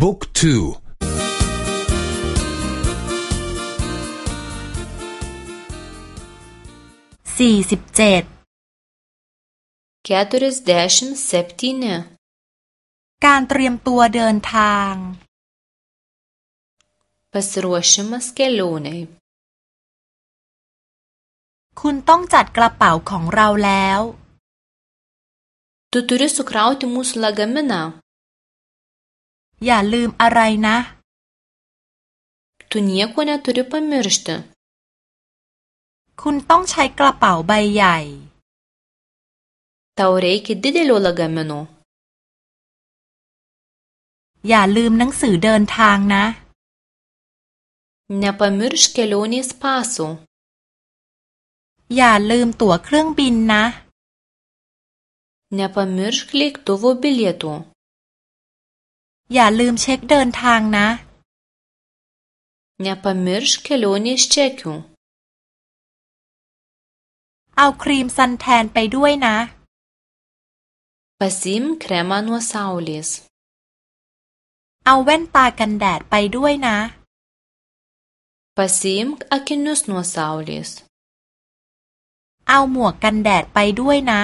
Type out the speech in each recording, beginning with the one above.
บุ๊กทูสี่สิบเจ็ดเกียรติสเดชินเซปตินเนการเตรียมตัวเดินทางปัสรวชมาสเกลูเนคุณต้องจัดกระเป๋าของเราแล้วตุตุริสุคราวติมุสลากามนาอย่าลืมอะไรนะทุนี้คุณต้องไม่ลืมคุณต้องใช้กระเป๋าใบใหญ่ Tau r e i k ด a d i d ล l i ก lagamino อย่าลืมหนังสือเดินทางนะเนป a m i r ชเกล i นิส s าสุอย่าลืมตั๋วเครื่องบินนะ Nepamirš l ลิกตัวบิลเลตุอย่าลืมเช็คเดินทางนะเย่าลืมเช็คเดินทางนะเอาครีมซันแทนไปด้วยนะปซิมครมานัวซาลิสเอาแว่นตากันแดดไปด้วยนะปซิมอะคินุสนัวซาลิสเอาหมวกกันแดดไปด้วยนะ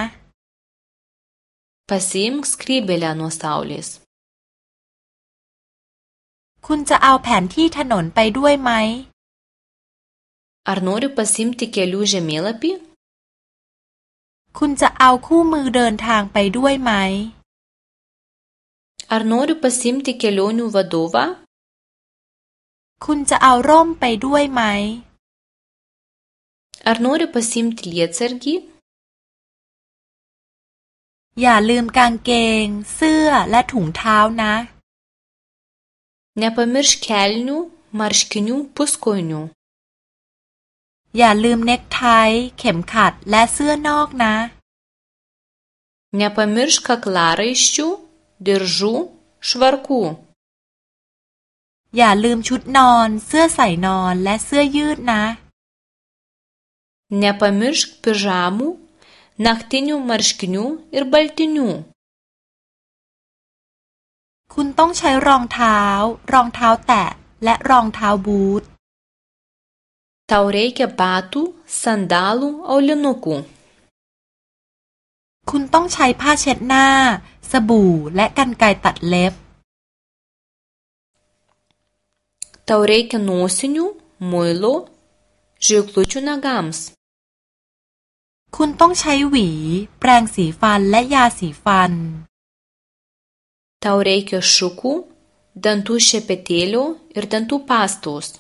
ปซิมสครีเบลานัวซาลิสคุณจะเอาแผนที่ถนนไปด้วยไหม Ar noriu pasimti kelių žemėlapį? คุณจะเอาคู่มือเดินทางไปด้วยไหม Ar noriu pasimti kelionių vadovą? คุณจะเอาร่มไปด้วยไหม Ar noriu pasimti lietsargį? อย่าลืมกางเกง เสื้อและถุงเท้านะ Nepamiršk kelnių, marškinių, puskojinių. อย่าลืมเน็กไทเข็มขัดและเสื้อนอกนะ Nepamiršk kaklaraiščių, diržų, švarkų. อย่าลืมชุดนอนเสื้อใส่นอนและเสื้อยืดนะ Nepamiršk pižamų, naktinių marškinių ir baltinių. คุณต้องใช้รองเท้า รองเท้าแตะ และรองเท้าบูท Tau reikia batų, sandalų, aulinukų. คุณต้องใช้ผ้าเช็ดหน้า สบู่ และกรรไกรตัดเล็บ Tau reikia nosinių, muilo, žiklučių nagams. คุณต้องใช้หวี แปรงสีฟัน และยาสีฟัน Tau reikia šukų, dantų šepetėlio ir dantų pastos.